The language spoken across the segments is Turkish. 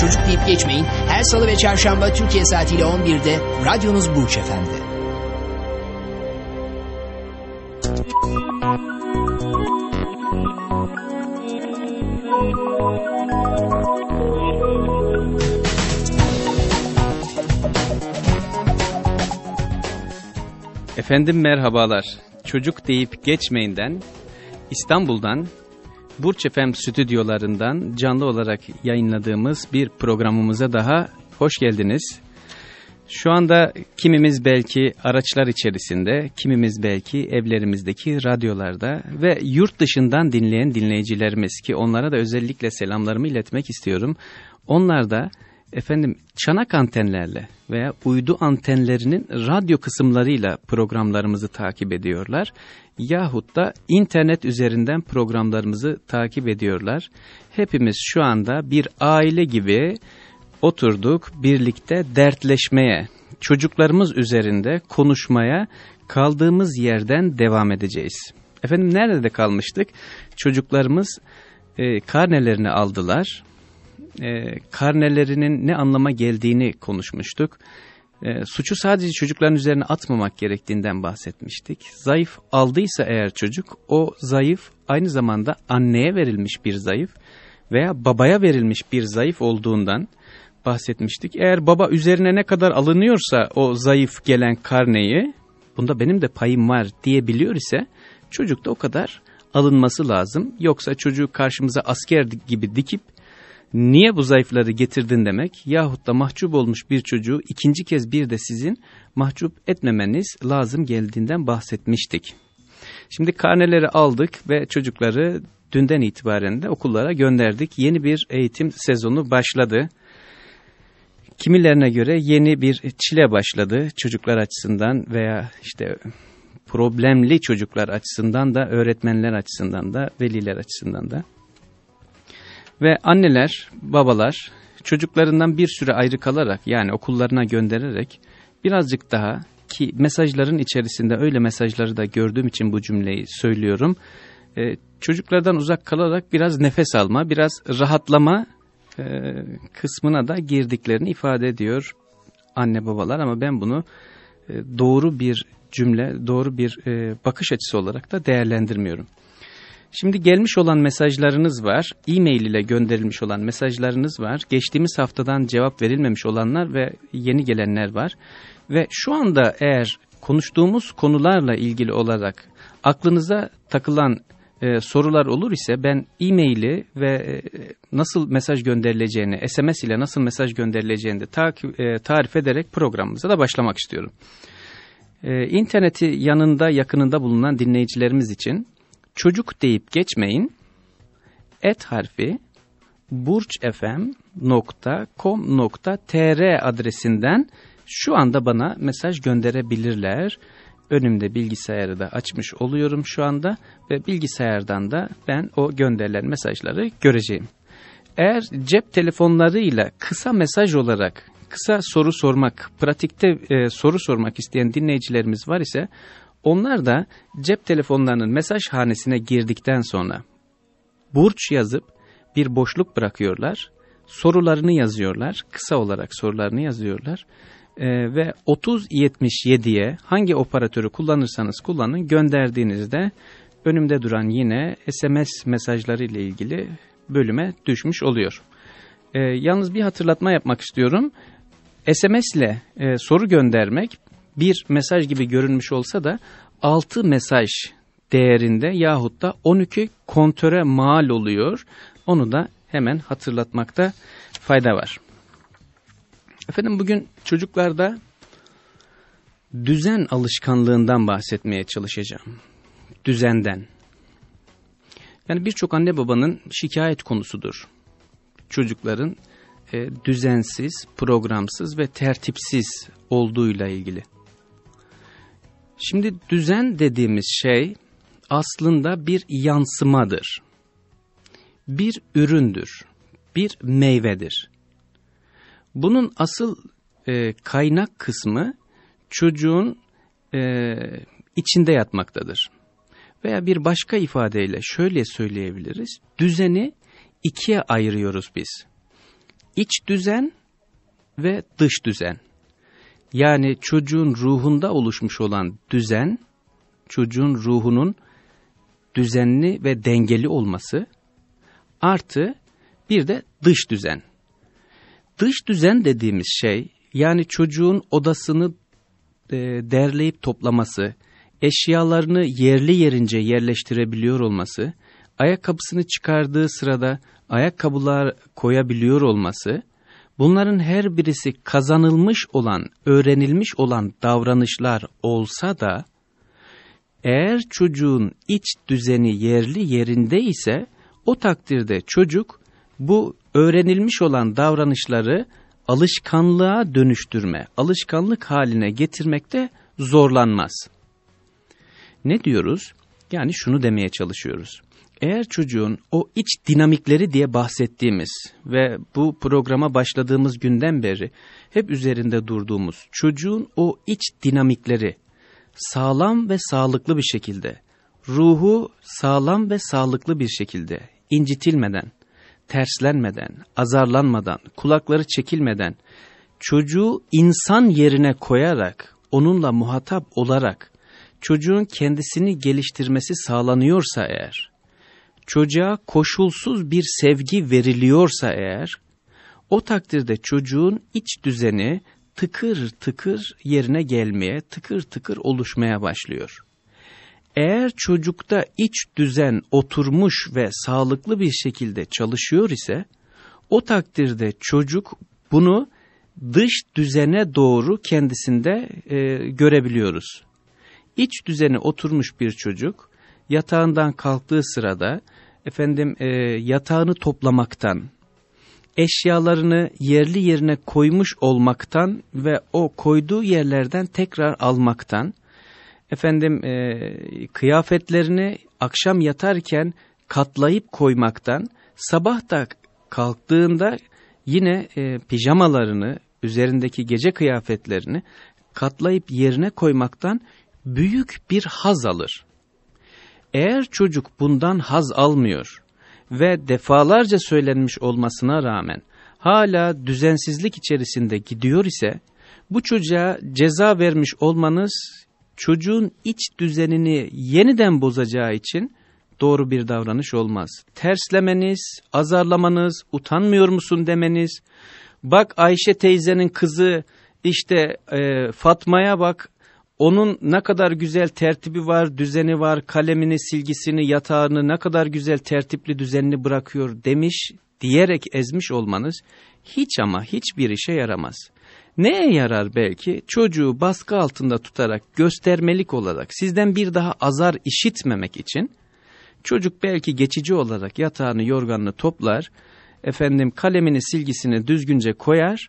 Çocuk deyip geçmeyin. Her salı ve çarşamba Türkiye saatiyle 11'de radyonuz Burç Efendi. Efendim merhabalar. Çocuk deyip geçmeyinden İstanbul'dan Burç Efem stüdyolarından canlı olarak yayınladığımız bir programımıza daha hoş geldiniz. Şu anda kimimiz belki araçlar içerisinde, kimimiz belki evlerimizdeki radyolarda ve yurt dışından dinleyen dinleyicilerimiz ki onlara da özellikle selamlarımı iletmek istiyorum. Onlar da efendim çanak antenlerle veya uydu antenlerinin radyo kısımlarıyla programlarımızı takip ediyorlar. Yahut da internet üzerinden programlarımızı takip ediyorlar. Hepimiz şu anda bir aile gibi oturduk birlikte dertleşmeye, çocuklarımız üzerinde konuşmaya kaldığımız yerden devam edeceğiz. Efendim nerede kalmıştık? Çocuklarımız e, karnelerini aldılar e, karnelerinin ne anlama geldiğini konuşmuştuk. E, suçu sadece çocukların üzerine atmamak gerektiğinden bahsetmiştik. Zayıf aldıysa eğer çocuk o zayıf aynı zamanda anneye verilmiş bir zayıf veya babaya verilmiş bir zayıf olduğundan bahsetmiştik. Eğer baba üzerine ne kadar alınıyorsa o zayıf gelen karneyi bunda benim de payım var diyebiliyor ise çocuk da o kadar alınması lazım. Yoksa çocuğu karşımıza asker gibi dikip niye bu zayıfları getirdin demek yahut da mahcup olmuş bir çocuğu ikinci kez bir de sizin mahcup etmemeniz lazım geldiğinden bahsetmiştik. Şimdi karneleri aldık ve çocukları dünden itibaren de okullara gönderdik. Yeni bir eğitim sezonu başladı. Kimilerine göre yeni bir çile başladı çocuklar açısından veya işte problemli çocuklar açısından da öğretmenler açısından da veliler açısından da. Ve anneler, babalar çocuklarından bir süre ayrı kalarak yani okullarına göndererek birazcık daha ki mesajların içerisinde öyle mesajları da gördüğüm için bu cümleyi söylüyorum. Ee, çocuklardan uzak kalarak biraz nefes alma, biraz rahatlama e, kısmına da girdiklerini ifade ediyor anne babalar ama ben bunu e, doğru bir cümle, doğru bir e, bakış açısı olarak da değerlendirmiyorum. Şimdi gelmiş olan mesajlarınız var, e-mail ile gönderilmiş olan mesajlarınız var, geçtiğimiz haftadan cevap verilmemiş olanlar ve yeni gelenler var. Ve şu anda eğer konuştuğumuz konularla ilgili olarak aklınıza takılan e, sorular olur ise ben e-maili ve e, nasıl mesaj gönderileceğini, SMS ile nasıl mesaj gönderileceğini de takip, e, tarif ederek programımıza da başlamak istiyorum. E, interneti yanında yakınında bulunan dinleyicilerimiz için çocuk deyip geçmeyin. Et harfi burçfm.com.tr adresinden şu anda bana mesaj gönderebilirler. Önümde bilgisayarı da açmış oluyorum şu anda ve bilgisayardan da ben o gönderilen mesajları göreceğim. Eğer cep telefonlarıyla kısa mesaj olarak kısa soru sormak, pratikte e, soru sormak isteyen dinleyicilerimiz var ise onlar da cep telefonlarının mesaj hanesine girdikten sonra burç yazıp bir boşluk bırakıyorlar. Sorularını yazıyorlar. Kısa olarak sorularını yazıyorlar. Ee, ve 3077'ye hangi operatörü kullanırsanız kullanın gönderdiğinizde önümde duran yine SMS mesajları ile ilgili bölüme düşmüş oluyor. Ee, yalnız bir hatırlatma yapmak istiyorum. SMS ile e, soru göndermek bir mesaj gibi görünmüş olsa da 6 mesaj değerinde yahut da 12 kontöre mal oluyor. Onu da hemen hatırlatmakta fayda var. Efendim bugün çocuklarda düzen alışkanlığından bahsetmeye çalışacağım. Düzenden. Yani birçok anne babanın şikayet konusudur. Çocukların e, düzensiz, programsız ve tertipsiz olduğuyla ilgili. Şimdi düzen dediğimiz şey aslında bir yansımadır. Bir üründür, bir meyvedir. Bunun asıl e, kaynak kısmı çocuğun e, içinde yatmaktadır. Veya bir başka ifadeyle şöyle söyleyebiliriz. Düzeni ikiye ayırıyoruz biz. İç düzen ve dış düzen. Yani çocuğun ruhunda oluşmuş olan düzen, çocuğun ruhunun düzenli ve dengeli olması, artı bir de dış düzen. Dış düzen dediğimiz şey, yani çocuğun odasını e, derleyip toplaması, eşyalarını yerli yerince yerleştirebiliyor olması, ayakkabısını çıkardığı sırada ayakkabılar koyabiliyor olması, bunların her birisi kazanılmış olan, öğrenilmiş olan davranışlar olsa da, eğer çocuğun iç düzeni yerli yerinde ise, o takdirde çocuk bu öğrenilmiş olan davranışları alışkanlığa dönüştürme, alışkanlık haline getirmekte zorlanmaz. Ne diyoruz? Yani şunu demeye çalışıyoruz. Eğer çocuğun o iç dinamikleri diye bahsettiğimiz ve bu programa başladığımız günden beri hep üzerinde durduğumuz çocuğun o iç dinamikleri sağlam ve sağlıklı bir şekilde, ruhu sağlam ve sağlıklı bir şekilde incitilmeden, terslenmeden, azarlanmadan, kulakları çekilmeden, çocuğu insan yerine koyarak, onunla muhatap olarak, çocuğun kendisini geliştirmesi sağlanıyorsa eğer, çocuğa koşulsuz bir sevgi veriliyorsa eğer, o takdirde çocuğun iç düzeni tıkır tıkır yerine gelmeye, tıkır tıkır oluşmaya başlıyor. Eğer çocukta iç düzen oturmuş ve sağlıklı bir şekilde çalışıyor ise, o takdirde çocuk bunu dış düzene doğru kendisinde e, görebiliyoruz. İç düzeni oturmuş bir çocuk, yatağından kalktığı sırada, efendim e, yatağını toplamaktan, eşyalarını yerli yerine koymuş olmaktan ve o koyduğu yerlerden tekrar almaktan, efendim e, kıyafetlerini akşam yatarken katlayıp koymaktan, sabah da kalktığında yine e, pijamalarını, üzerindeki gece kıyafetlerini katlayıp yerine koymaktan büyük bir haz alır. Eğer çocuk bundan haz almıyor ve defalarca söylenmiş olmasına rağmen hala düzensizlik içerisinde gidiyor ise, bu çocuğa ceza vermiş olmanız çocuğun iç düzenini yeniden bozacağı için doğru bir davranış olmaz. Terslemeniz, azarlamanız, utanmıyor musun demeniz, bak Ayşe teyzenin kızı işte e, Fatma'ya bak onun ne kadar güzel tertibi var, düzeni var, kalemini, silgisini, yatağını ne kadar güzel tertipli düzenli bırakıyor demiş, diyerek ezmiş olmanız hiç ama hiçbir işe yaramaz. Neye yarar belki? Çocuğu baskı altında tutarak göstermelik olarak sizden bir daha azar işitmemek için çocuk belki geçici olarak yatağını yorganını toplar, efendim kalemini silgisini düzgünce koyar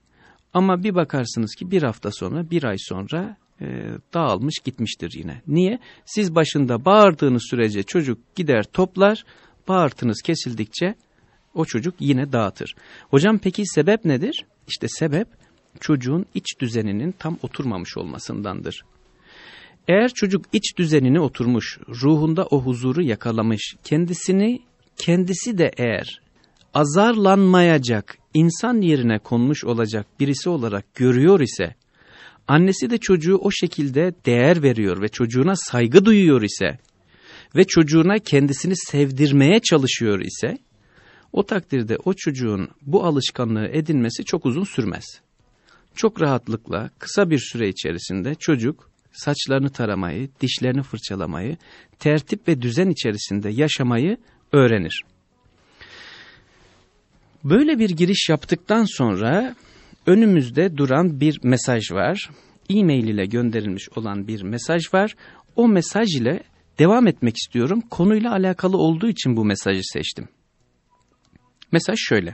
ama bir bakarsınız ki bir hafta sonra bir ay sonra e, dağılmış gitmiştir yine. Niye? Siz başında bağırdığınız sürece çocuk gider toplar, bağırtınız kesildikçe o çocuk yine dağıtır. Hocam peki sebep nedir? İşte sebep çocuğun iç düzeninin tam oturmamış olmasındandır. Eğer çocuk iç düzenini oturmuş, ruhunda o huzuru yakalamış, kendisini kendisi de eğer azarlanmayacak, insan yerine konmuş olacak birisi olarak görüyor ise, annesi de çocuğu o şekilde değer veriyor ve çocuğuna saygı duyuyor ise ve çocuğuna kendisini sevdirmeye çalışıyor ise, o takdirde o çocuğun bu alışkanlığı edinmesi çok uzun sürmez. Çok rahatlıkla kısa bir süre içerisinde çocuk saçlarını taramayı, dişlerini fırçalamayı, tertip ve düzen içerisinde yaşamayı öğrenir. Böyle bir giriş yaptıktan sonra önümüzde duran bir mesaj var. E-mail ile gönderilmiş olan bir mesaj var. O mesaj ile devam etmek istiyorum. Konuyla alakalı olduğu için bu mesajı seçtim. Mesaj şöyle.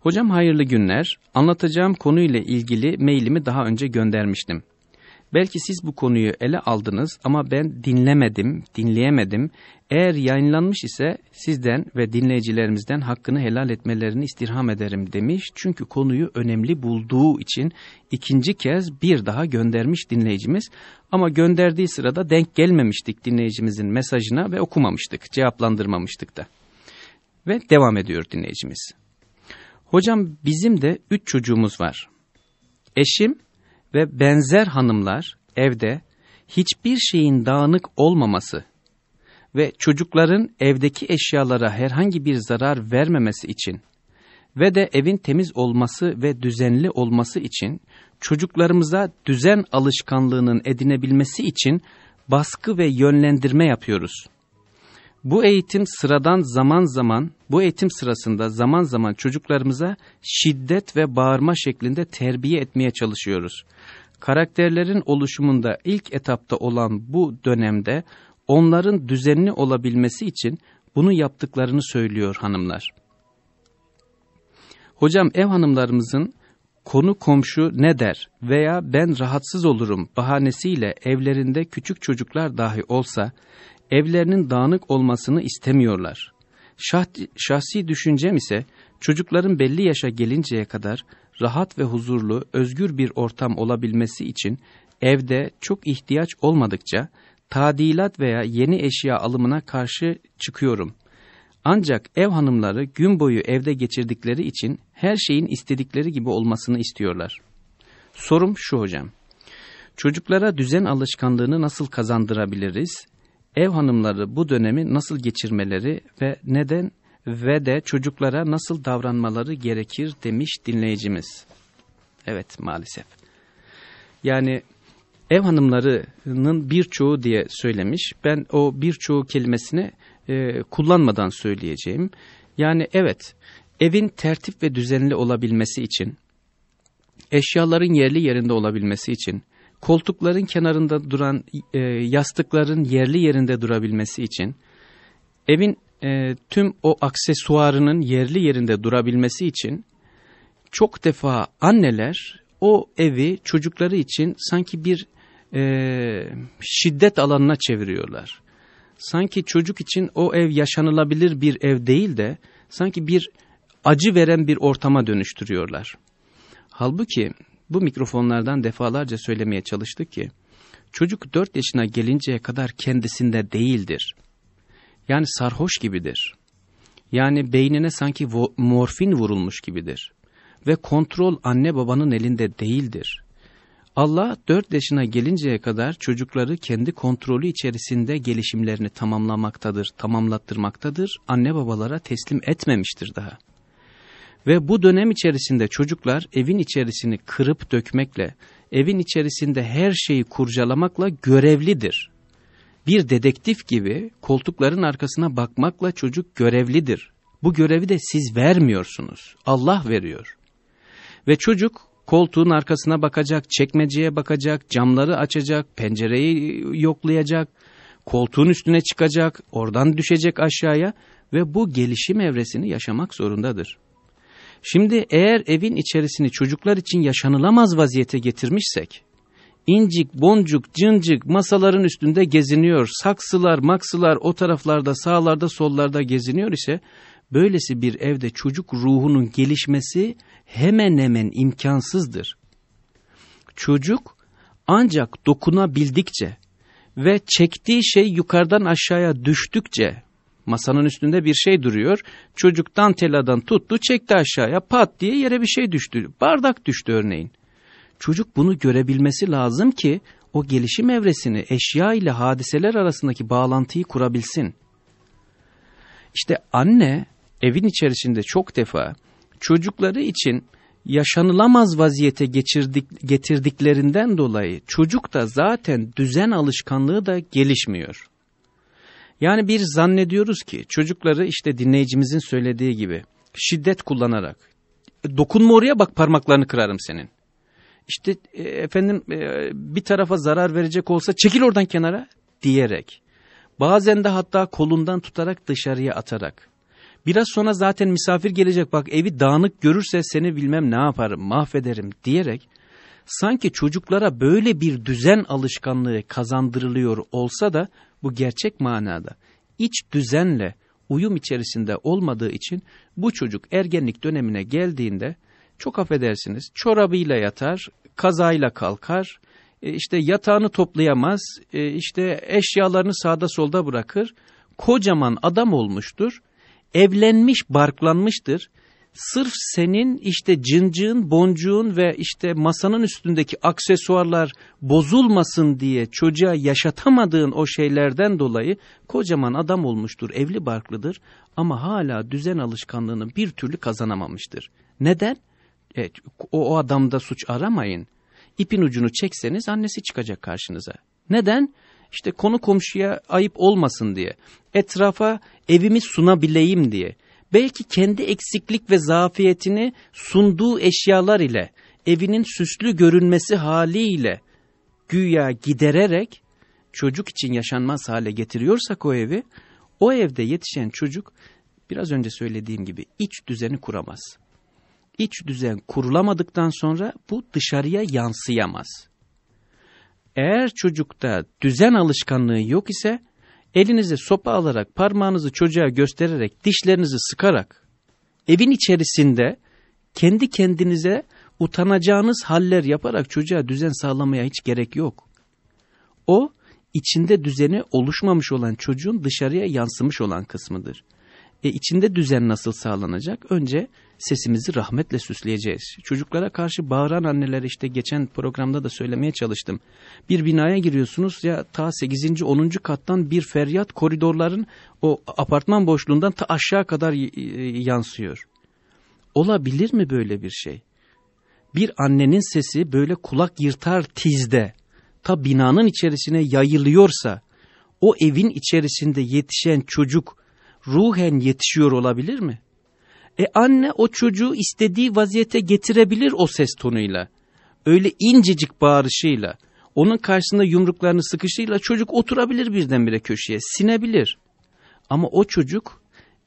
Hocam hayırlı günler. Anlatacağım konuyla ilgili mailimi daha önce göndermiştim. Belki siz bu konuyu ele aldınız ama ben dinlemedim, dinleyemedim. Eğer yayınlanmış ise sizden ve dinleyicilerimizden hakkını helal etmelerini istirham ederim demiş. Çünkü konuyu önemli bulduğu için ikinci kez bir daha göndermiş dinleyicimiz. Ama gönderdiği sırada denk gelmemiştik dinleyicimizin mesajına ve okumamıştık, cevaplandırmamıştık da. Ve devam ediyor dinleyicimiz. Hocam bizim de üç çocuğumuz var. Eşim ve benzer hanımlar evde hiçbir şeyin dağınık olmaması ve çocukların evdeki eşyalara herhangi bir zarar vermemesi için ve de evin temiz olması ve düzenli olması için çocuklarımıza düzen alışkanlığının edinebilmesi için baskı ve yönlendirme yapıyoruz. Bu eğitim sıradan zaman zaman, bu eğitim sırasında zaman zaman çocuklarımıza şiddet ve bağırma şeklinde terbiye etmeye çalışıyoruz. Karakterlerin oluşumunda ilk etapta olan bu dönemde onların düzenli olabilmesi için bunu yaptıklarını söylüyor hanımlar. Hocam ev hanımlarımızın konu komşu ne der veya ben rahatsız olurum bahanesiyle evlerinde küçük çocuklar dahi olsa evlerinin dağınık olmasını istemiyorlar. Şahsi, şahsi düşüncem ise çocukların belli yaşa gelinceye kadar rahat ve huzurlu, özgür bir ortam olabilmesi için evde çok ihtiyaç olmadıkça tadilat veya yeni eşya alımına karşı çıkıyorum. Ancak ev hanımları gün boyu evde geçirdikleri için her şeyin istedikleri gibi olmasını istiyorlar. Sorum şu hocam. Çocuklara düzen alışkanlığını nasıl kazandırabiliriz? Ev hanımları bu dönemi nasıl geçirmeleri ve neden ve de çocuklara nasıl davranmaları gerekir demiş dinleyicimiz. Evet maalesef. Yani ev hanımlarının birçoğu diye söylemiş. Ben o birçoğu kelimesini e, kullanmadan söyleyeceğim. Yani evet evin tertip ve düzenli olabilmesi için, eşyaların yerli yerinde olabilmesi için, koltukların kenarında duran e, yastıkların yerli yerinde durabilmesi için, evin e, tüm o aksesuarının yerli yerinde durabilmesi için çok defa anneler o evi çocukları için sanki bir e, şiddet alanına çeviriyorlar. Sanki çocuk için o ev yaşanılabilir bir ev değil de sanki bir acı veren bir ortama dönüştürüyorlar. Halbuki bu mikrofonlardan defalarca söylemeye çalıştık ki çocuk 4 yaşına gelinceye kadar kendisinde değildir. Yani sarhoş gibidir. Yani beynine sanki morfin vurulmuş gibidir. Ve kontrol anne babanın elinde değildir. Allah dört yaşına gelinceye kadar çocukları kendi kontrolü içerisinde gelişimlerini tamamlamaktadır, tamamlattırmaktadır, anne babalara teslim etmemiştir daha. Ve bu dönem içerisinde çocuklar evin içerisini kırıp dökmekle, evin içerisinde her şeyi kurcalamakla görevlidir. Bir dedektif gibi koltukların arkasına bakmakla çocuk görevlidir. Bu görevi de siz vermiyorsunuz. Allah veriyor. Ve çocuk koltuğun arkasına bakacak, çekmeceye bakacak, camları açacak, pencereyi yoklayacak, koltuğun üstüne çıkacak, oradan düşecek aşağıya ve bu gelişim evresini yaşamak zorundadır. Şimdi eğer evin içerisini çocuklar için yaşanılamaz vaziyete getirmişsek, incik, boncuk, cıncık masaların üstünde geziniyor, saksılar, maksılar o taraflarda, sağlarda, sollarda geziniyor ise, böylesi bir evde çocuk ruhunun gelişmesi hemen hemen imkansızdır. Çocuk ancak dokunabildikçe ve çektiği şey yukarıdan aşağıya düştükçe masanın üstünde bir şey duruyor. Çocuk danteladan tuttu çekti aşağıya pat diye yere bir şey düştü. Bardak düştü örneğin. Çocuk bunu görebilmesi lazım ki o gelişim evresini eşya ile hadiseler arasındaki bağlantıyı kurabilsin. İşte anne evin içerisinde çok defa çocukları için yaşanılamaz vaziyete geçirdik, getirdiklerinden dolayı çocuk da zaten düzen alışkanlığı da gelişmiyor. Yani bir zannediyoruz ki çocukları işte dinleyicimizin söylediği gibi şiddet kullanarak dokunma oraya bak parmaklarını kırarım senin. İşte e, efendim e, bir tarafa zarar verecek olsa çekil oradan kenara diyerek. Bazen de hatta kolundan tutarak dışarıya atarak Biraz sonra zaten misafir gelecek bak evi dağınık görürse seni bilmem ne yaparım mahvederim diyerek sanki çocuklara böyle bir düzen alışkanlığı kazandırılıyor olsa da bu gerçek manada iç düzenle uyum içerisinde olmadığı için bu çocuk ergenlik dönemine geldiğinde çok affedersiniz çorabıyla yatar, kazayla kalkar, e, işte yatağını toplayamaz, e, işte eşyalarını sağda solda bırakır, kocaman adam olmuştur, evlenmiş, barklanmıştır, sırf senin işte cıncığın, boncuğun ve işte masanın üstündeki aksesuarlar bozulmasın diye çocuğa yaşatamadığın o şeylerden dolayı kocaman adam olmuştur, evli barklıdır ama hala düzen alışkanlığını bir türlü kazanamamıştır. Neden? Evet, o, o adamda suç aramayın. İpin ucunu çekseniz annesi çıkacak karşınıza. Neden? İşte konu komşuya ayıp olmasın diye. Etrafa evimi sunabileyim diye belki kendi eksiklik ve zafiyetini sunduğu eşyalar ile, evinin süslü görünmesi haliyle güya gidererek çocuk için yaşanmaz hale getiriyorsak o evi, o evde yetişen çocuk biraz önce söylediğim gibi iç düzeni kuramaz. İç düzen kurulamadıktan sonra bu dışarıya yansıyamaz. Eğer çocukta düzen alışkanlığı yok ise elinize sopa alarak parmağınızı çocuğa göstererek dişlerinizi sıkarak evin içerisinde kendi kendinize utanacağınız haller yaparak çocuğa düzen sağlamaya hiç gerek yok. O içinde düzeni oluşmamış olan çocuğun dışarıya yansımış olan kısmıdır. E içinde düzen nasıl sağlanacak? Önce sesimizi rahmetle süsleyeceğiz. Çocuklara karşı bağıran anneler işte geçen programda da söylemeye çalıştım. Bir binaya giriyorsunuz ya ta 8. 10. kattan bir feryat koridorların o apartman boşluğundan ta aşağı kadar yansıyor. Olabilir mi böyle bir şey? Bir annenin sesi böyle kulak yırtar tizde ta binanın içerisine yayılıyorsa o evin içerisinde yetişen çocuk ruhen yetişiyor olabilir mi? E anne o çocuğu istediği vaziyete getirebilir o ses tonuyla. Öyle incecik bağırışıyla, onun karşısında yumruklarını sıkışıyla çocuk oturabilir birdenbire köşeye, sinebilir. Ama o çocuk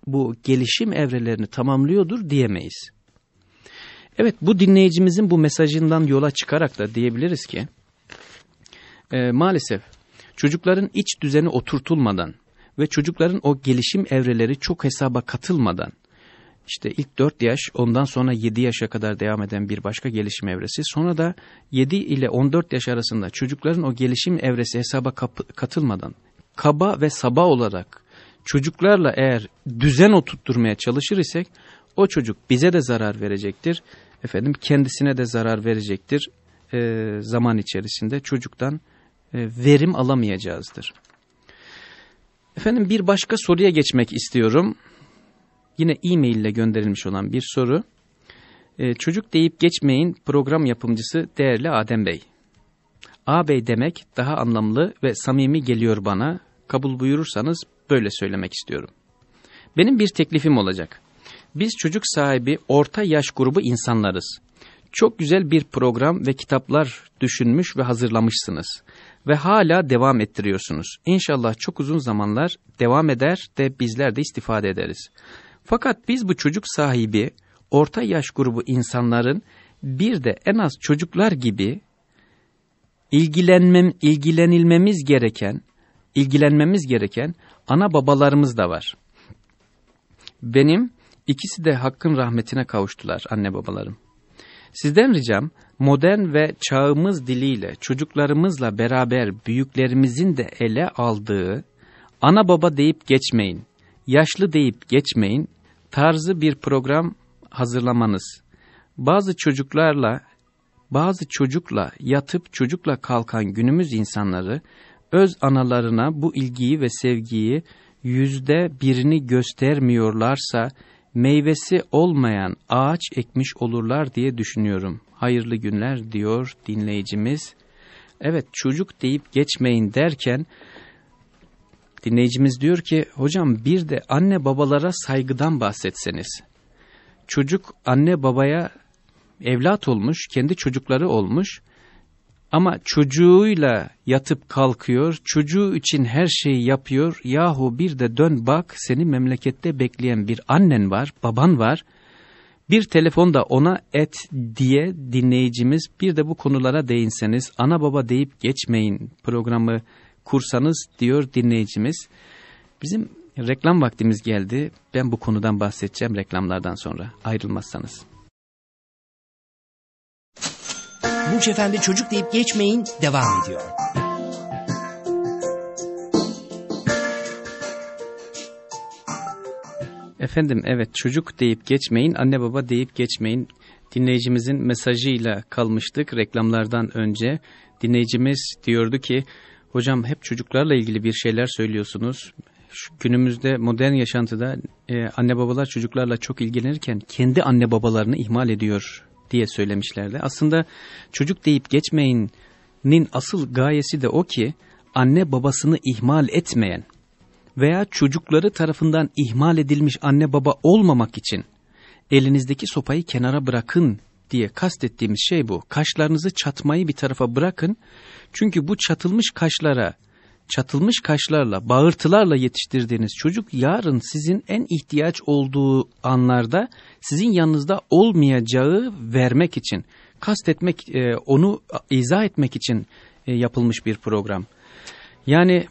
bu gelişim evrelerini tamamlıyordur diyemeyiz. Evet bu dinleyicimizin bu mesajından yola çıkarak da diyebiliriz ki, e, maalesef çocukların iç düzeni oturtulmadan ve çocukların o gelişim evreleri çok hesaba katılmadan, işte ilk 4 yaş ondan sonra 7 yaşa kadar devam eden bir başka gelişim evresi. Sonra da 7 ile 14 yaş arasında çocukların o gelişim evresi hesaba katılmadan kaba ve saba olarak çocuklarla eğer düzen oturtturmaya çalışır isek o çocuk bize de zarar verecektir. Efendim kendisine de zarar verecektir. E, zaman içerisinde çocuktan e, verim alamayacağızdır. Efendim bir başka soruya geçmek istiyorum. Yine e-mail ile gönderilmiş olan bir soru. Ee, çocuk deyip geçmeyin program yapımcısı değerli Adem Bey. Ağabey demek daha anlamlı ve samimi geliyor bana. Kabul buyurursanız böyle söylemek istiyorum. Benim bir teklifim olacak. Biz çocuk sahibi orta yaş grubu insanlarız. Çok güzel bir program ve kitaplar düşünmüş ve hazırlamışsınız. Ve hala devam ettiriyorsunuz. İnşallah çok uzun zamanlar devam eder de bizler de istifade ederiz. Fakat biz bu çocuk sahibi orta yaş grubu insanların bir de en az çocuklar gibi ilgilenmem, ilgilenilmemiz gereken, ilgilenmemiz gereken ana babalarımız da var. Benim ikisi de hakkın rahmetine kavuştular anne babalarım. Sizden ricam modern ve çağımız diliyle çocuklarımızla beraber büyüklerimizin de ele aldığı ana baba deyip geçmeyin yaşlı deyip geçmeyin tarzı bir program hazırlamanız. Bazı çocuklarla, bazı çocukla yatıp çocukla kalkan günümüz insanları öz analarına bu ilgiyi ve sevgiyi yüzde birini göstermiyorlarsa meyvesi olmayan ağaç ekmiş olurlar diye düşünüyorum. Hayırlı günler diyor dinleyicimiz. Evet çocuk deyip geçmeyin derken Dinleyicimiz diyor ki hocam bir de anne babalara saygıdan bahsetseniz. Çocuk anne babaya evlat olmuş, kendi çocukları olmuş. Ama çocuğuyla yatıp kalkıyor, çocuğu için her şeyi yapıyor. Yahu bir de dön bak seni memlekette bekleyen bir annen var, baban var. Bir telefonda ona et diye dinleyicimiz bir de bu konulara değinseniz, ana baba deyip geçmeyin programı kursanız diyor dinleyicimiz. Bizim reklam vaktimiz geldi. Ben bu konudan bahsedeceğim reklamlardan sonra ayrılmazsanız. Burç Efendi çocuk deyip geçmeyin devam ediyor. Efendim evet çocuk deyip geçmeyin, anne baba deyip geçmeyin. Dinleyicimizin mesajıyla kalmıştık reklamlardan önce. Dinleyicimiz diyordu ki, hocam hep çocuklarla ilgili bir şeyler söylüyorsunuz. Şu günümüzde modern yaşantıda e, anne babalar çocuklarla çok ilgilenirken kendi anne babalarını ihmal ediyor diye söylemişlerdi. Aslında çocuk deyip geçmeyinin asıl gayesi de o ki anne babasını ihmal etmeyen veya çocukları tarafından ihmal edilmiş anne baba olmamak için elinizdeki sopayı kenara bırakın diye kastettiğimiz şey bu. Kaşlarınızı çatmayı bir tarafa bırakın. Çünkü bu çatılmış kaşlara, çatılmış kaşlarla, bağırtılarla yetiştirdiğiniz çocuk yarın sizin en ihtiyaç olduğu anlarda sizin yanınızda olmayacağı vermek için, kastetmek, e, onu izah etmek için e, yapılmış bir program. Yani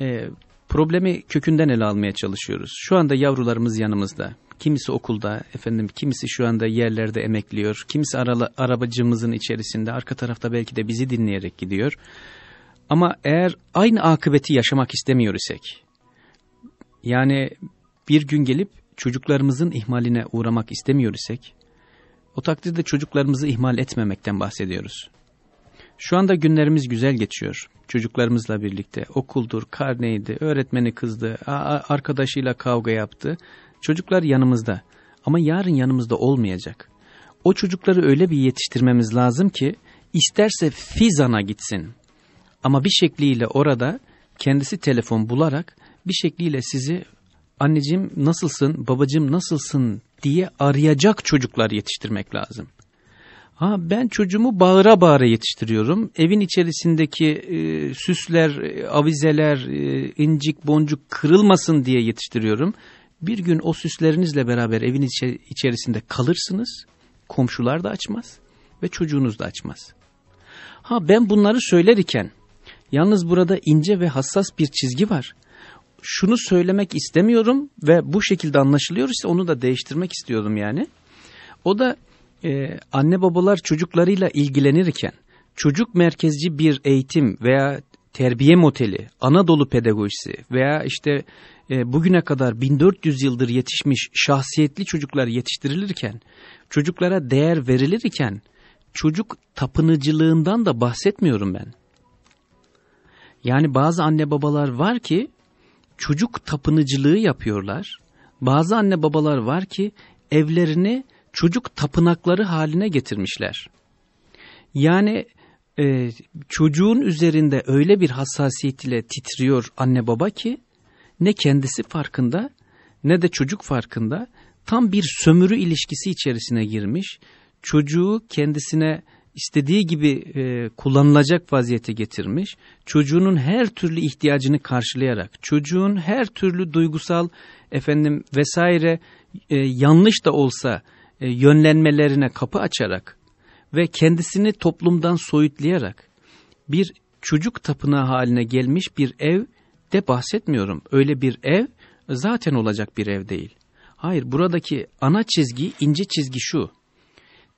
e, problemi kökünden ele almaya çalışıyoruz. Şu anda yavrularımız yanımızda. Kimisi okulda, efendim kimisi şu anda yerlerde emekliyor. Kimisi arala, arabacımızın içerisinde, arka tarafta belki de bizi dinleyerek gidiyor. Ama eğer aynı akıbeti yaşamak istemiyor isek, yani bir gün gelip çocuklarımızın ihmaline uğramak istemiyor isek, o takdirde çocuklarımızı ihmal etmemekten bahsediyoruz. Şu anda günlerimiz güzel geçiyor. Çocuklarımızla birlikte okuldur, karneydi, öğretmeni kızdı, arkadaşıyla kavga yaptı. Çocuklar yanımızda ama yarın yanımızda olmayacak. O çocukları öyle bir yetiştirmemiz lazım ki isterse Fizan'a gitsin. Ama bir şekliyle orada kendisi telefon bularak bir şekliyle sizi anneciğim nasılsın, babacığım nasılsın diye arayacak çocuklar yetiştirmek lazım. Ha ben çocuğumu bağıra bağıra yetiştiriyorum. Evin içerisindeki e, süsler, e, avizeler, e, incik boncuk kırılmasın diye yetiştiriyorum. Bir gün o süslerinizle beraber evin içerisinde kalırsınız. Komşular da açmaz ve çocuğunuz da açmaz. Ha ben bunları söylerken yalnız burada ince ve hassas bir çizgi var. Şunu söylemek istemiyorum ve bu şekilde anlaşılıyor ise onu da değiştirmek istiyordum yani. O da e, anne babalar çocuklarıyla ilgilenirken çocuk merkezci bir eğitim veya terbiye modeli, Anadolu pedagojisi veya işte e, bugüne kadar 1400 yıldır yetişmiş şahsiyetli çocuklar yetiştirilirken, çocuklara değer verilirken çocuk tapınıcılığından da bahsetmiyorum ben. Yani bazı anne babalar var ki çocuk tapınıcılığı yapıyorlar. Bazı anne babalar var ki evlerini çocuk tapınakları haline getirmişler. Yani e, çocuğun üzerinde öyle bir hassasiyet ile titriyor anne baba ki ne kendisi farkında ne de çocuk farkında tam bir sömürü ilişkisi içerisine girmiş. Çocuğu kendisine istediği gibi e, kullanılacak vaziyete getirmiş. Çocuğunun her türlü ihtiyacını karşılayarak, çocuğun her türlü duygusal efendim vesaire e, yanlış da olsa e, yönlenmelerine kapı açarak ve kendisini toplumdan soyutlayarak bir çocuk tapınağı haline gelmiş bir ev de bahsetmiyorum. Öyle bir ev zaten olacak bir ev değil. Hayır buradaki ana çizgi ince çizgi şu.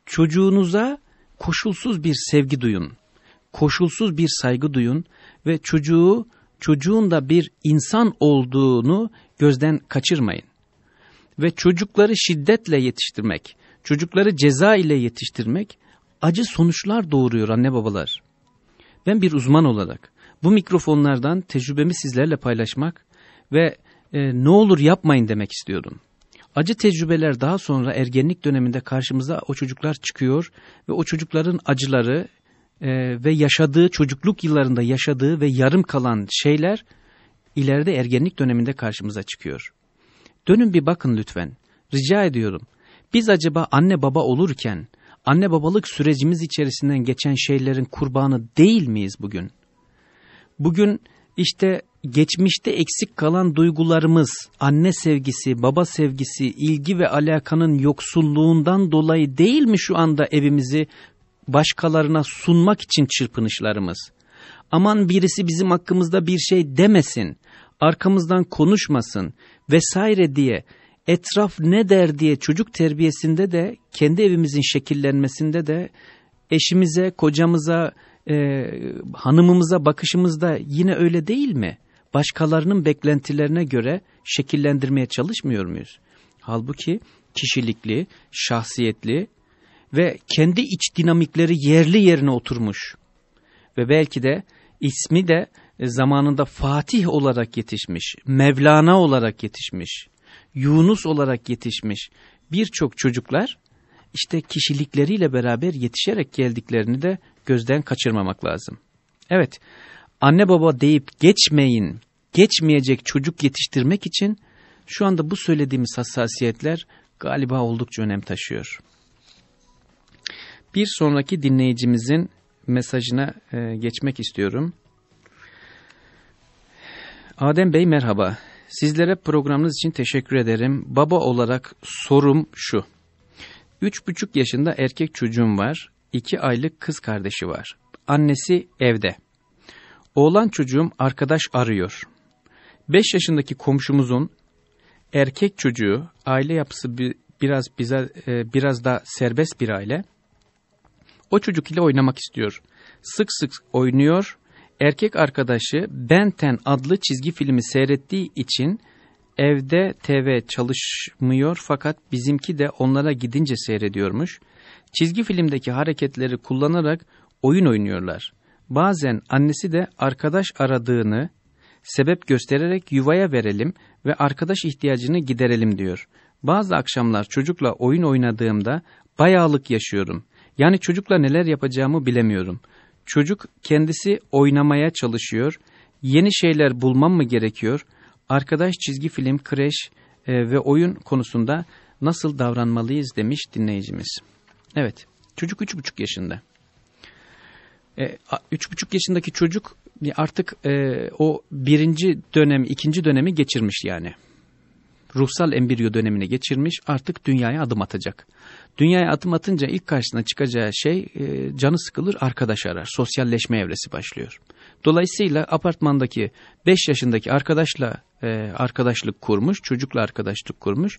Çocuğunuza koşulsuz bir sevgi duyun. Koşulsuz bir saygı duyun ve çocuğu çocuğun da bir insan olduğunu gözden kaçırmayın ve çocukları şiddetle yetiştirmek, çocukları ceza ile yetiştirmek acı sonuçlar doğuruyor anne babalar. Ben bir uzman olarak bu mikrofonlardan tecrübemi sizlerle paylaşmak ve e, ne olur yapmayın demek istiyordum. Acı tecrübeler daha sonra ergenlik döneminde karşımıza o çocuklar çıkıyor ve o çocukların acıları e, ve yaşadığı çocukluk yıllarında yaşadığı ve yarım kalan şeyler ileride ergenlik döneminde karşımıza çıkıyor. Dönün bir bakın lütfen. Rica ediyorum. Biz acaba anne baba olurken anne babalık sürecimiz içerisinden geçen şeylerin kurbanı değil miyiz bugün? Bugün işte geçmişte eksik kalan duygularımız, anne sevgisi, baba sevgisi, ilgi ve alakanın yoksulluğundan dolayı değil mi şu anda evimizi başkalarına sunmak için çırpınışlarımız? Aman birisi bizim hakkımızda bir şey demesin, arkamızdan konuşmasın vesaire diye etraf ne der diye çocuk terbiyesinde de kendi evimizin şekillenmesinde de eşimize, kocamıza, e, hanımımıza bakışımızda yine öyle değil mi? Başkalarının beklentilerine göre şekillendirmeye çalışmıyor muyuz? Halbuki kişilikli, şahsiyetli ve kendi iç dinamikleri yerli yerine oturmuş ve belki de ismi de zamanında Fatih olarak yetişmiş, Mevlana olarak yetişmiş, Yunus olarak yetişmiş birçok çocuklar işte kişilikleriyle beraber yetişerek geldiklerini de gözden kaçırmamak lazım. Evet, anne baba deyip geçmeyin, geçmeyecek çocuk yetiştirmek için şu anda bu söylediğimiz hassasiyetler galiba oldukça önem taşıyor. Bir sonraki dinleyicimizin mesajına e, geçmek istiyorum. Adem Bey merhaba. Sizlere programınız için teşekkür ederim. Baba olarak sorum şu. Üç buçuk yaşında erkek çocuğum var. İki aylık kız kardeşi var. Annesi evde. Oğlan çocuğum arkadaş arıyor. Beş yaşındaki komşumuzun erkek çocuğu aile yapısı bir, biraz bize e, biraz da serbest bir aile. O çocuk ile oynamak istiyor. Sık sık oynuyor. Erkek arkadaşı Benten adlı çizgi filmi seyrettiği için evde TV çalışmıyor fakat bizimki de onlara gidince seyrediyormuş. Çizgi filmdeki hareketleri kullanarak oyun oynuyorlar. Bazen annesi de arkadaş aradığını sebep göstererek yuvaya verelim ve arkadaş ihtiyacını giderelim diyor. Bazı akşamlar çocukla oyun oynadığımda bayağılık yaşıyorum. Yani çocukla neler yapacağımı bilemiyorum. Çocuk kendisi oynamaya çalışıyor. Yeni şeyler bulmam mı gerekiyor? Arkadaş çizgi film, kreş e, ve oyun konusunda nasıl davranmalıyız demiş dinleyicimiz. Evet, çocuk üç buçuk yaşında. E, üç buçuk yaşındaki çocuk artık e, o birinci dönem, ikinci dönemi geçirmiş yani. Ruhsal embriyo dönemini geçirmiş, artık dünyaya adım atacak. Dünyaya adım atınca ilk karşısına çıkacağı şey e, canı sıkılır arkadaş arar. Sosyalleşme evresi başlıyor. Dolayısıyla apartmandaki 5 yaşındaki arkadaşla e, arkadaşlık kurmuş, çocukla arkadaşlık kurmuş.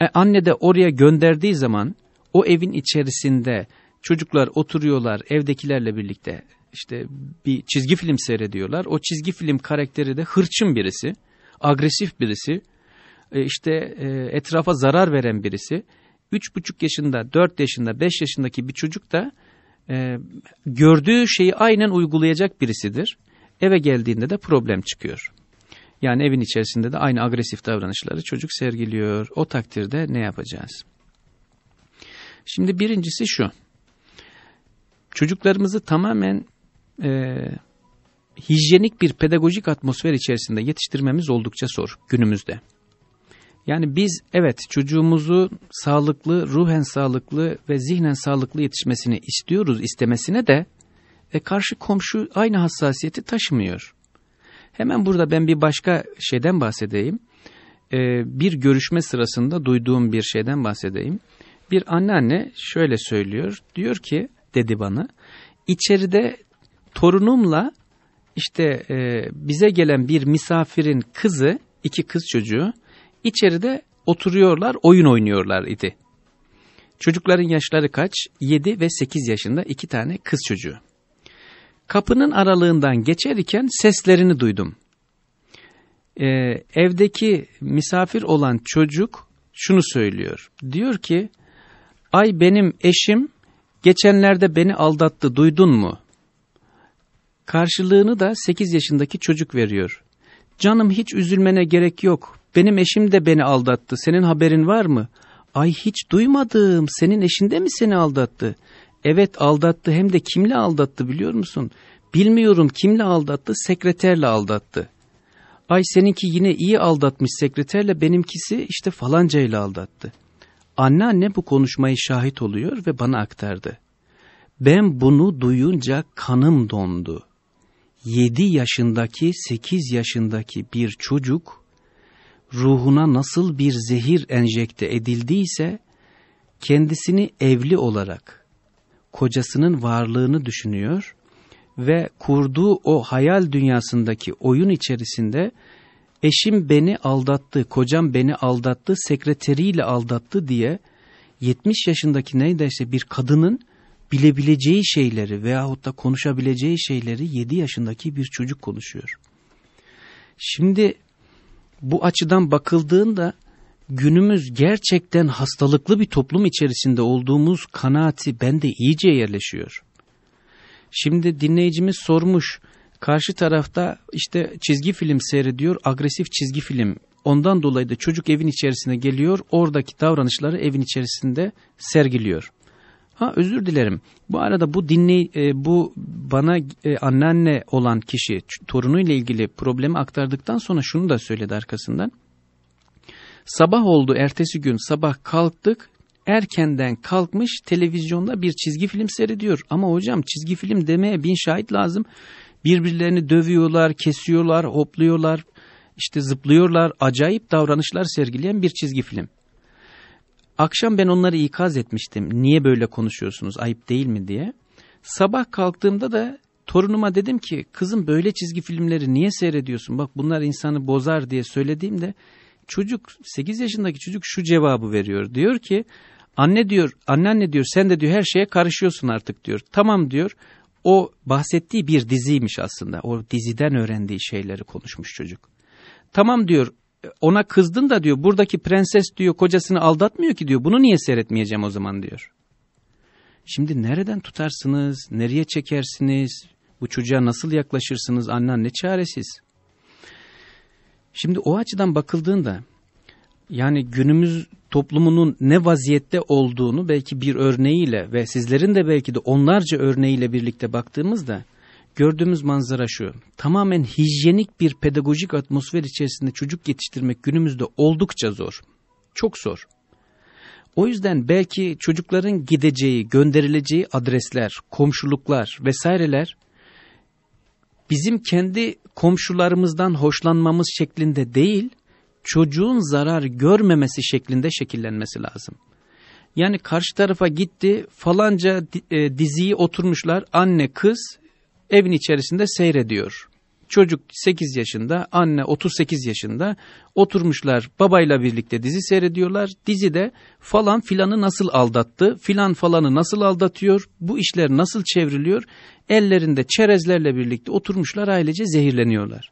E, anne de oraya gönderdiği zaman o evin içerisinde çocuklar oturuyorlar evdekilerle birlikte işte bir çizgi film seyrediyorlar. O çizgi film karakteri de hırçın birisi, agresif birisi, e, işte e, etrafa zarar veren birisi. 3,5 yaşında, 4 yaşında, 5 yaşındaki bir çocuk da e, gördüğü şeyi aynen uygulayacak birisidir. Eve geldiğinde de problem çıkıyor. Yani evin içerisinde de aynı agresif davranışları çocuk sergiliyor. O takdirde ne yapacağız? Şimdi birincisi şu. Çocuklarımızı tamamen e, hijyenik bir pedagojik atmosfer içerisinde yetiştirmemiz oldukça zor günümüzde. Yani biz evet çocuğumuzu sağlıklı, ruhen sağlıklı ve zihnen sağlıklı yetişmesini istiyoruz istemesine de e, karşı komşu aynı hassasiyeti taşımıyor. Hemen burada ben bir başka şeyden bahsedeyim. E, bir görüşme sırasında duyduğum bir şeyden bahsedeyim. Bir anneanne şöyle söylüyor. Diyor ki dedi bana içeride torunumla işte e, bize gelen bir misafirin kızı iki kız çocuğu İçeride oturuyorlar, oyun oynuyorlar idi. Çocukların yaşları kaç? 7 ve 8 yaşında iki tane kız çocuğu. Kapının aralığından geçerken seslerini duydum. Ee, evdeki misafir olan çocuk şunu söylüyor. Diyor ki, ay benim eşim geçenlerde beni aldattı duydun mu? Karşılığını da 8 yaşındaki çocuk veriyor. Canım hiç üzülmene gerek yok. Benim eşim de beni aldattı. Senin haberin var mı? Ay hiç duymadım. Senin eşin de mi seni aldattı? Evet aldattı hem de kimle aldattı biliyor musun? Bilmiyorum kimle aldattı sekreterle aldattı. Ay seninki yine iyi aldatmış sekreterle benimkisi işte falancayla aldattı. Anneanne bu konuşmayı şahit oluyor ve bana aktardı. Ben bunu duyunca kanım dondu. 7 yaşındaki 8 yaşındaki bir çocuk ruhuna nasıl bir zehir enjekte edildiyse kendisini evli olarak kocasının varlığını düşünüyor ve kurduğu o hayal dünyasındaki oyun içerisinde eşim beni aldattı, kocam beni aldattı, sekreteriyle aldattı diye 70 yaşındaki neydeyse bir kadının bilebileceği şeyleri veyahut da konuşabileceği şeyleri 7 yaşındaki bir çocuk konuşuyor. Şimdi bu açıdan bakıldığında günümüz gerçekten hastalıklı bir toplum içerisinde olduğumuz kanaati bende iyice yerleşiyor. Şimdi dinleyicimiz sormuş, karşı tarafta işte çizgi film seyrediyor, agresif çizgi film. Ondan dolayı da çocuk evin içerisine geliyor, oradaki davranışları evin içerisinde sergiliyor. Ha özür dilerim. Bu arada bu dinley e, bu bana e, anneanne olan kişi torunuyla ilgili problemi aktardıktan sonra şunu da söyledi arkasından. Sabah oldu ertesi gün sabah kalktık erkenden kalkmış televizyonda bir çizgi film seyrediyor. Ama hocam çizgi film demeye bin şahit lazım. Birbirlerini dövüyorlar, kesiyorlar, hopluyorlar, işte zıplıyorlar. Acayip davranışlar sergileyen bir çizgi film. Akşam ben onları ikaz etmiştim. Niye böyle konuşuyorsunuz ayıp değil mi diye. Sabah kalktığımda da torunuma dedim ki kızım böyle çizgi filmleri niye seyrediyorsun? Bak bunlar insanı bozar diye söylediğimde çocuk 8 yaşındaki çocuk şu cevabı veriyor. Diyor ki anne diyor anneanne diyor sen de diyor her şeye karışıyorsun artık diyor. Tamam diyor o bahsettiği bir diziymiş aslında. O diziden öğrendiği şeyleri konuşmuş çocuk. Tamam diyor ona kızdın da diyor buradaki prenses diyor kocasını aldatmıyor ki diyor bunu niye seyretmeyeceğim o zaman diyor. Şimdi nereden tutarsınız, nereye çekersiniz, bu çocuğa nasıl yaklaşırsınız anneanne çaresiz. Şimdi o açıdan bakıldığında yani günümüz toplumunun ne vaziyette olduğunu belki bir örneğiyle ve sizlerin de belki de onlarca örneğiyle birlikte baktığımızda gördüğümüz manzara şu. Tamamen hijyenik bir pedagojik atmosfer içerisinde çocuk yetiştirmek günümüzde oldukça zor. Çok zor. O yüzden belki çocukların gideceği, gönderileceği adresler, komşuluklar vesaireler bizim kendi komşularımızdan hoşlanmamız şeklinde değil, çocuğun zarar görmemesi şeklinde şekillenmesi lazım. Yani karşı tarafa gitti falanca e, diziyi oturmuşlar anne kız evin içerisinde seyrediyor. Çocuk 8 yaşında, anne 38 yaşında oturmuşlar babayla birlikte dizi seyrediyorlar. Dizide falan filanı nasıl aldattı, filan falanı nasıl aldatıyor, bu işler nasıl çevriliyor, ellerinde çerezlerle birlikte oturmuşlar ailece zehirleniyorlar.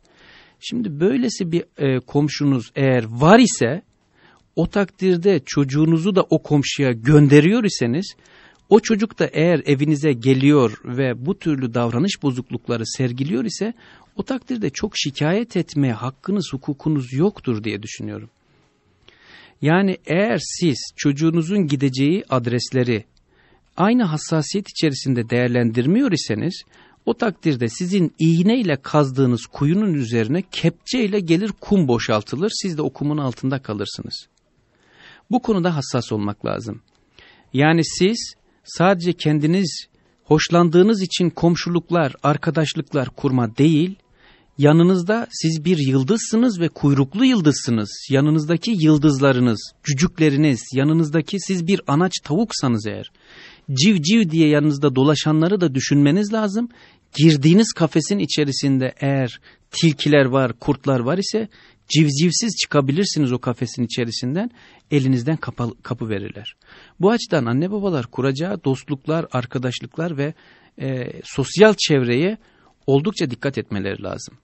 Şimdi böylesi bir e, komşunuz eğer var ise o takdirde çocuğunuzu da o komşuya gönderiyor iseniz o çocuk da eğer evinize geliyor ve bu türlü davranış bozuklukları sergiliyor ise o takdirde çok şikayet etmeye hakkınız, hukukunuz yoktur diye düşünüyorum. Yani eğer siz çocuğunuzun gideceği adresleri aynı hassasiyet içerisinde değerlendirmiyor iseniz o takdirde sizin iğneyle kazdığınız kuyunun üzerine kepçeyle gelir kum boşaltılır siz de o kumun altında kalırsınız. Bu konuda hassas olmak lazım. Yani siz sadece kendiniz hoşlandığınız için komşuluklar, arkadaşlıklar kurma değil, yanınızda siz bir yıldızsınız ve kuyruklu yıldızsınız. Yanınızdaki yıldızlarınız, cücükleriniz, yanınızdaki siz bir anaç tavuksanız eğer, civciv diye yanınızda dolaşanları da düşünmeniz lazım. Girdiğiniz kafesin içerisinde eğer tilkiler var, kurtlar var ise civcivsiz çıkabilirsiniz o kafesin içerisinden elinizden kapı, kapı verirler. Bu açıdan anne babalar kuracağı dostluklar, arkadaşlıklar ve e, sosyal çevreye oldukça dikkat etmeleri lazım.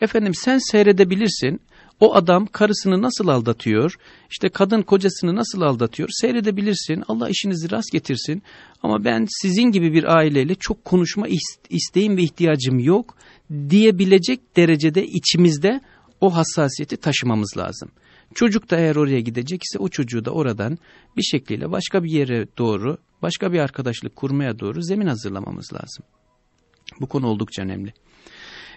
Efendim sen seyredebilirsin o adam karısını nasıl aldatıyor, işte kadın kocasını nasıl aldatıyor seyredebilirsin. Allah işinizi rast getirsin. Ama ben sizin gibi bir aileyle çok konuşma isteğim ve ihtiyacım yok diyebilecek derecede içimizde o hassasiyeti taşımamız lazım. Çocuk da eğer oraya gidecek ise o çocuğu da oradan bir şekilde başka bir yere doğru, başka bir arkadaşlık kurmaya doğru zemin hazırlamamız lazım. Bu konu oldukça önemli.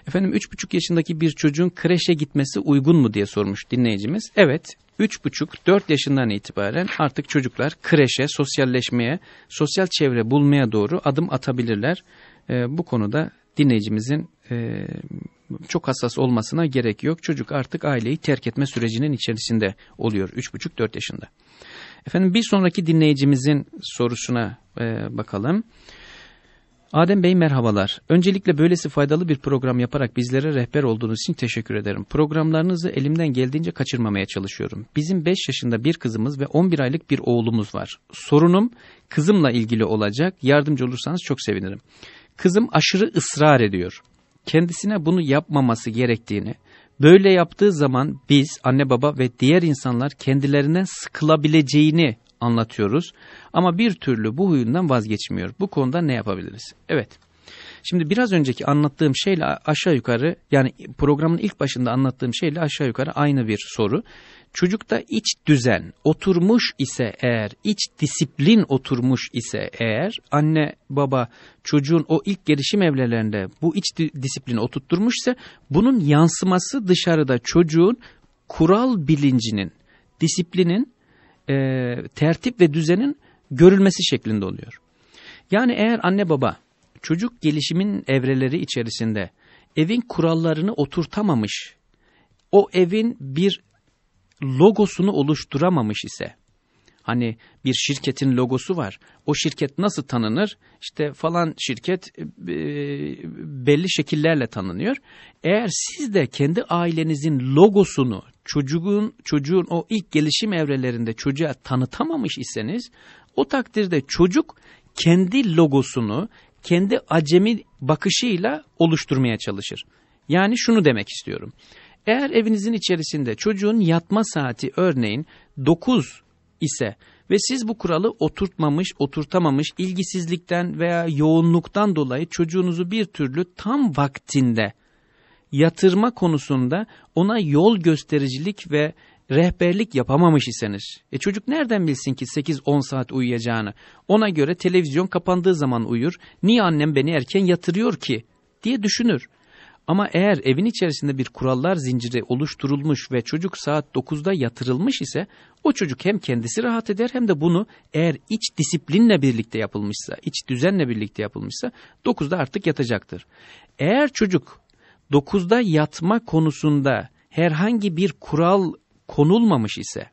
Efendim 3,5 yaşındaki bir çocuğun kreşe gitmesi uygun mu diye sormuş dinleyicimiz. Evet 3,5-4 yaşından itibaren artık çocuklar kreşe, sosyalleşmeye, sosyal çevre bulmaya doğru adım atabilirler. E, bu konuda dinleyicimizin e, çok hassas olmasına gerek yok. Çocuk artık aileyi terk etme sürecinin içerisinde oluyor 3,5-4 yaşında. Efendim bir sonraki dinleyicimizin sorusuna e, bakalım. Adem Bey merhabalar. Öncelikle böylesi faydalı bir program yaparak bizlere rehber olduğunuz için teşekkür ederim. Programlarınızı elimden geldiğince kaçırmamaya çalışıyorum. Bizim 5 yaşında bir kızımız ve 11 aylık bir oğlumuz var. Sorunum kızımla ilgili olacak. Yardımcı olursanız çok sevinirim. Kızım aşırı ısrar ediyor. Kendisine bunu yapmaması gerektiğini, böyle yaptığı zaman biz anne baba ve diğer insanlar kendilerinden sıkılabileceğini anlatıyoruz. Ama bir türlü bu huyundan vazgeçmiyor. Bu konuda ne yapabiliriz? Evet. Şimdi biraz önceki anlattığım şeyle aşağı yukarı yani programın ilk başında anlattığım şeyle aşağı yukarı aynı bir soru. Çocukta iç düzen oturmuş ise eğer, iç disiplin oturmuş ise eğer anne baba çocuğun o ilk gelişim evrelerinde bu iç disiplini oturtturmuşsa bunun yansıması dışarıda çocuğun kural bilincinin, disiplinin, e, tertip ve düzenin görülmesi şeklinde oluyor. Yani eğer anne baba çocuk gelişimin evreleri içerisinde evin kurallarını oturtamamış, o evin bir logosunu oluşturamamış ise, hani bir şirketin logosu var, o şirket nasıl tanınır? İşte falan şirket e, belli şekillerle tanınıyor. Eğer siz de kendi ailenizin logosunu çocuğun, çocuğun o ilk gelişim evrelerinde çocuğa tanıtamamış iseniz, o takdirde çocuk kendi logosunu, kendi acemi bakışıyla oluşturmaya çalışır. Yani şunu demek istiyorum. Eğer evinizin içerisinde çocuğun yatma saati örneğin 9 ise ve siz bu kuralı oturtmamış, oturtamamış, ilgisizlikten veya yoğunluktan dolayı çocuğunuzu bir türlü tam vaktinde yatırma konusunda ona yol göstericilik ve rehberlik yapamamış iseniz, e çocuk nereden bilsin ki 8-10 saat uyuyacağını? Ona göre televizyon kapandığı zaman uyur, niye annem beni erken yatırıyor ki diye düşünür. Ama eğer evin içerisinde bir kurallar zinciri oluşturulmuş ve çocuk saat 9'da yatırılmış ise o çocuk hem kendisi rahat eder hem de bunu eğer iç disiplinle birlikte yapılmışsa, iç düzenle birlikte yapılmışsa 9'da artık yatacaktır. Eğer çocuk 9'da yatma konusunda herhangi bir kural konulmamış ise,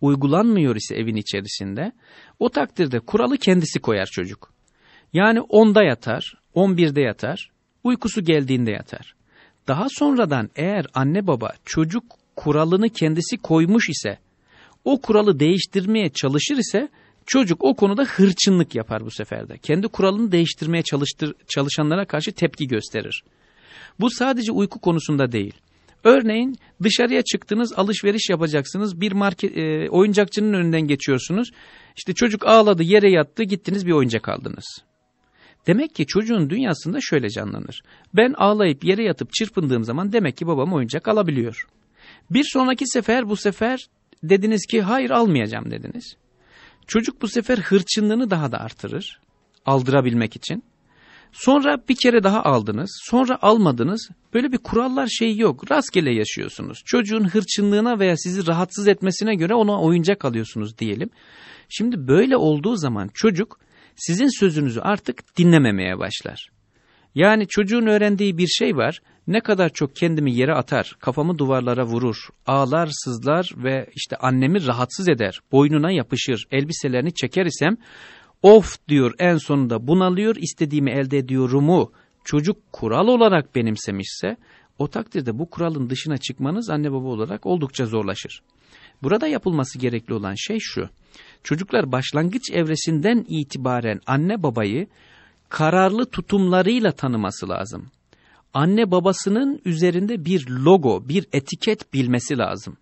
uygulanmıyor ise evin içerisinde, o takdirde kuralı kendisi koyar çocuk. Yani 10'da yatar, 11'de yatar, uykusu geldiğinde yatar. Daha sonradan eğer anne baba çocuk kuralını kendisi koymuş ise, o kuralı değiştirmeye çalışır ise, çocuk o konuda hırçınlık yapar bu seferde. Kendi kuralını değiştirmeye çalıştır, çalışanlara karşı tepki gösterir. Bu sadece uyku konusunda değil. Örneğin dışarıya çıktınız alışveriş yapacaksınız bir market e, oyuncakçının önünden geçiyorsunuz. İşte çocuk ağladı yere yattı gittiniz bir oyuncak aldınız. Demek ki çocuğun dünyasında şöyle canlanır. Ben ağlayıp yere yatıp çırpındığım zaman demek ki babam oyuncak alabiliyor. Bir sonraki sefer bu sefer dediniz ki hayır almayacağım dediniz. Çocuk bu sefer hırçınlığını daha da artırır aldırabilmek için. Sonra bir kere daha aldınız, sonra almadınız. Böyle bir kurallar şeyi yok. Rastgele yaşıyorsunuz. Çocuğun hırçınlığına veya sizi rahatsız etmesine göre ona oyuncak alıyorsunuz diyelim. Şimdi böyle olduğu zaman çocuk sizin sözünüzü artık dinlememeye başlar. Yani çocuğun öğrendiği bir şey var. Ne kadar çok kendimi yere atar, kafamı duvarlara vurur, ağlar, sızlar ve işte annemi rahatsız eder, boynuna yapışır, elbiselerini çeker isem Of diyor en sonunda bunalıyor istediğimi elde ediyorumu çocuk kural olarak benimsemişse o takdirde bu kuralın dışına çıkmanız anne baba olarak oldukça zorlaşır. Burada yapılması gerekli olan şey şu. Çocuklar başlangıç evresinden itibaren anne babayı kararlı tutumlarıyla tanıması lazım. Anne babasının üzerinde bir logo, bir etiket bilmesi lazım.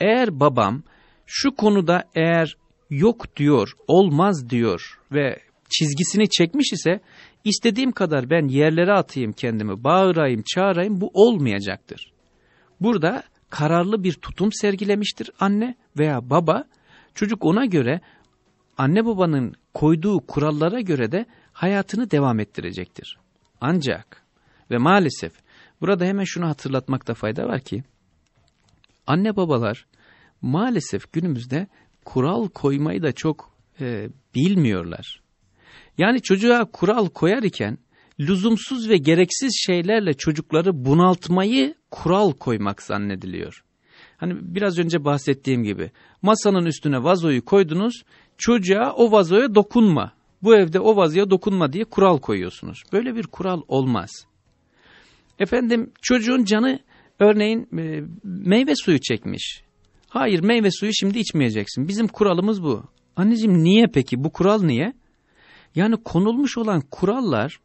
Eğer babam şu konuda eğer yok diyor, olmaz diyor ve çizgisini çekmiş ise istediğim kadar ben yerlere atayım kendimi, bağırayım, çağırayım bu olmayacaktır. Burada kararlı bir tutum sergilemiştir anne veya baba. Çocuk ona göre anne babanın koyduğu kurallara göre de hayatını devam ettirecektir. Ancak Ve maalesef burada hemen şunu hatırlatmakta fayda var ki anne babalar maalesef günümüzde kural koymayı da çok e, bilmiyorlar. Yani çocuğa kural koyar iken lüzumsuz ve gereksiz şeylerle çocukları bunaltmayı kural koymak zannediliyor. Hani biraz önce bahsettiğim gibi masanın üstüne vazoyu koydunuz çocuğa o vazoya dokunma. Bu evde o vazoya dokunma diye kural koyuyorsunuz. Böyle bir kural olmaz. Efendim çocuğun canı örneğin e, meyve suyu çekmiş. Hayır meyve suyu şimdi içmeyeceksin. Bizim kuralımız bu. Anneciğim niye peki? Bu kural niye? Yani konulmuş olan kurallar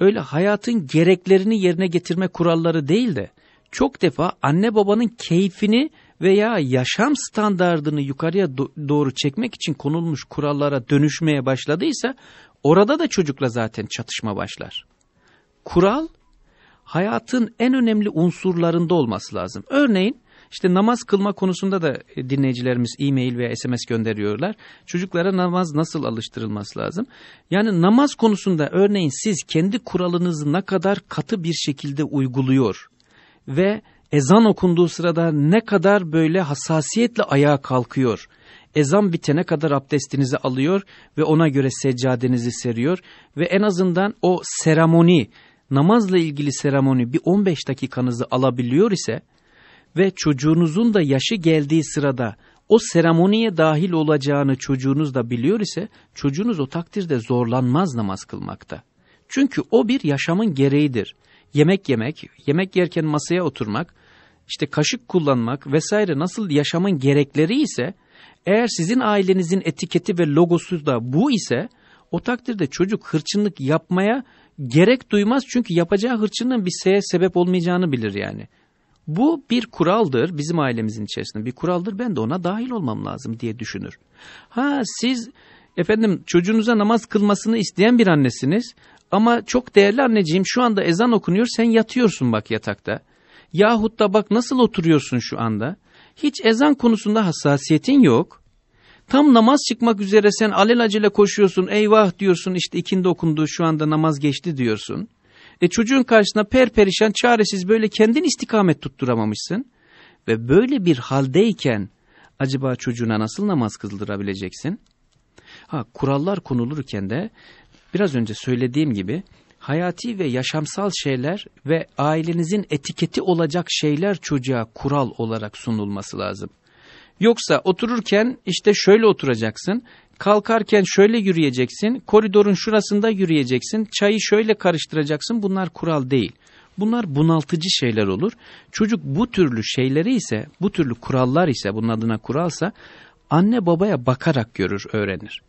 öyle hayatın gereklerini yerine getirme kuralları değil de çok defa anne babanın keyfini veya yaşam standardını yukarıya do doğru çekmek için konulmuş kurallara dönüşmeye başladıysa orada da çocukla zaten çatışma başlar. Kural hayatın en önemli unsurlarında olması lazım. Örneğin işte namaz kılma konusunda da e, dinleyicilerimiz e-mail veya SMS gönderiyorlar. Çocuklara namaz nasıl alıştırılması lazım? Yani namaz konusunda örneğin siz kendi kuralınızı ne kadar katı bir şekilde uyguluyor ve ezan okunduğu sırada ne kadar böyle hassasiyetle ayağa kalkıyor. Ezan bitene kadar abdestinizi alıyor ve ona göre seccadenizi seriyor ve en azından o seremoni, namazla ilgili seremoni bir 15 dakikanızı alabiliyor ise ve çocuğunuzun da yaşı geldiği sırada o seremoniye dahil olacağını çocuğunuz da biliyor ise çocuğunuz o takdirde zorlanmaz namaz kılmakta. Çünkü o bir yaşamın gereğidir. Yemek yemek, yemek yerken masaya oturmak, işte kaşık kullanmak vesaire nasıl yaşamın gerekleri ise eğer sizin ailenizin etiketi ve logosu da bu ise o takdirde çocuk hırçınlık yapmaya gerek duymaz çünkü yapacağı hırçınlığın bir şeye sebep olmayacağını bilir yani. Bu bir kuraldır bizim ailemizin içerisinde bir kuraldır ben de ona dahil olmam lazım diye düşünür. Ha siz efendim çocuğunuza namaz kılmasını isteyen bir annesiniz ama çok değerli anneciğim şu anda ezan okunuyor sen yatıyorsun bak yatakta. Yahut da bak nasıl oturuyorsun şu anda. Hiç ezan konusunda hassasiyetin yok. Tam namaz çıkmak üzere sen alelacele koşuyorsun eyvah diyorsun işte ikindi okundu şu anda namaz geçti diyorsun. E çocuğun karşısına perperişan çaresiz böyle kendin istikamet tutturamamışsın. Ve böyle bir haldeyken acaba çocuğuna nasıl namaz kıldırabileceksin? Ha kurallar konulurken de biraz önce söylediğim gibi hayati ve yaşamsal şeyler ve ailenizin etiketi olacak şeyler çocuğa kural olarak sunulması lazım. Yoksa otururken işte şöyle oturacaksın, kalkarken şöyle yürüyeceksin, koridorun şurasında yürüyeceksin, çayı şöyle karıştıracaksın bunlar kural değil. Bunlar bunaltıcı şeyler olur. Çocuk bu türlü şeyleri ise, bu türlü kurallar ise bunun adına kuralsa anne babaya bakarak görür, öğrenir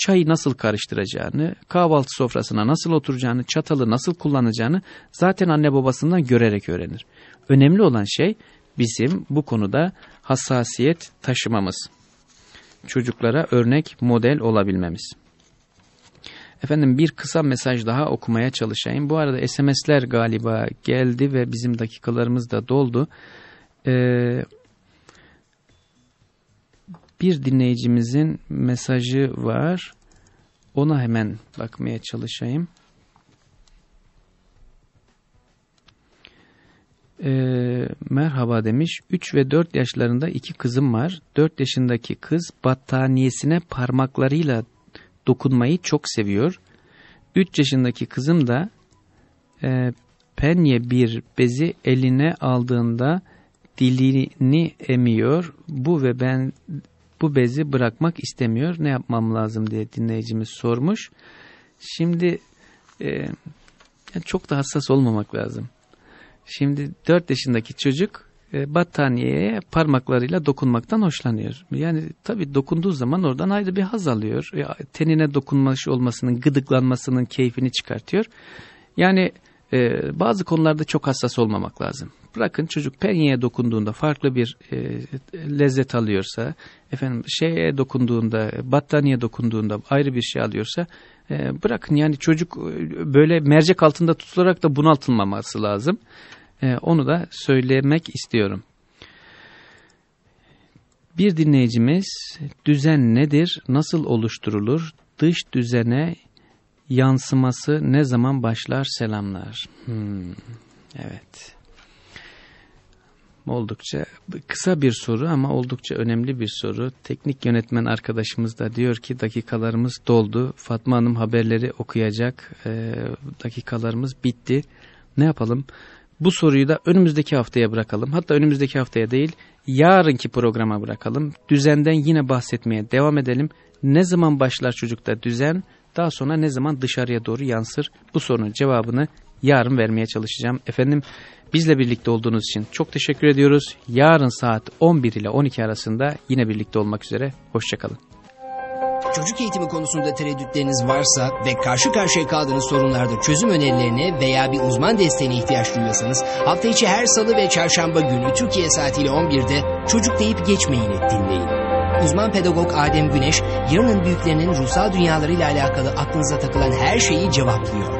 çayı nasıl karıştıracağını, kahvaltı sofrasına nasıl oturacağını, çatalı nasıl kullanacağını zaten anne babasından görerek öğrenir. Önemli olan şey bizim bu konuda hassasiyet taşımamız. Çocuklara örnek model olabilmemiz. Efendim bir kısa mesaj daha okumaya çalışayım. Bu arada SMS'ler galiba geldi ve bizim dakikalarımız da doldu. Ee, bir dinleyicimizin mesajı var. Ona hemen bakmaya çalışayım. Ee, merhaba demiş. 3 ve 4 yaşlarında iki kızım var. 4 yaşındaki kız battaniyesine parmaklarıyla dokunmayı çok seviyor. 3 yaşındaki kızım da e, penye bir bezi eline aldığında dilini emiyor. Bu ve ben bu bezi bırakmak istemiyor. Ne yapmam lazım diye dinleyicimiz sormuş. Şimdi e, çok da hassas olmamak lazım. Şimdi 4 yaşındaki çocuk e, battaniyeye parmaklarıyla dokunmaktan hoşlanıyor. Yani tabii dokunduğu zaman oradan ayrı bir haz alıyor. E, tenine dokunmuş olmasının, gıdıklanmasının keyfini çıkartıyor. Yani e, bazı konularda çok hassas olmamak lazım. Bırakın çocuk penyeye dokunduğunda farklı bir e, lezzet alıyorsa, efendim şeye dokunduğunda, battaniye dokunduğunda ayrı bir şey alıyorsa, e, bırakın yani çocuk e, böyle mercek altında tutularak da bunaltılmaması lazım. E, onu da söylemek istiyorum. Bir dinleyicimiz düzen nedir, nasıl oluşturulur, dış düzene yansıması ne zaman başlar selamlar. Hmm, evet. Oldukça kısa bir soru ama oldukça önemli bir soru. Teknik yönetmen arkadaşımız da diyor ki dakikalarımız doldu. Fatma Hanım haberleri okuyacak. E, dakikalarımız bitti. Ne yapalım? Bu soruyu da önümüzdeki haftaya bırakalım. Hatta önümüzdeki haftaya değil, yarınki programa bırakalım. Düzenden yine bahsetmeye devam edelim. Ne zaman başlar çocukta düzen, daha sonra ne zaman dışarıya doğru yansır? Bu sorunun cevabını yarın vermeye çalışacağım. Efendim bizle birlikte olduğunuz için çok teşekkür ediyoruz. Yarın saat 11 ile 12 arasında yine birlikte olmak üzere. Hoşçakalın. Çocuk eğitimi konusunda tereddütleriniz varsa ve karşı karşıya kaldığınız sorunlarda çözüm önerilerine veya bir uzman desteğine ihtiyaç duyuyorsanız hafta içi her salı ve çarşamba günü Türkiye saatiyle 11'de Çocuk Deyip Geçmeyin dinleyin. Uzman pedagog Adem Güneş, yarının büyüklerinin ruhsal dünyalarıyla alakalı aklınıza takılan her şeyi cevaplıyor.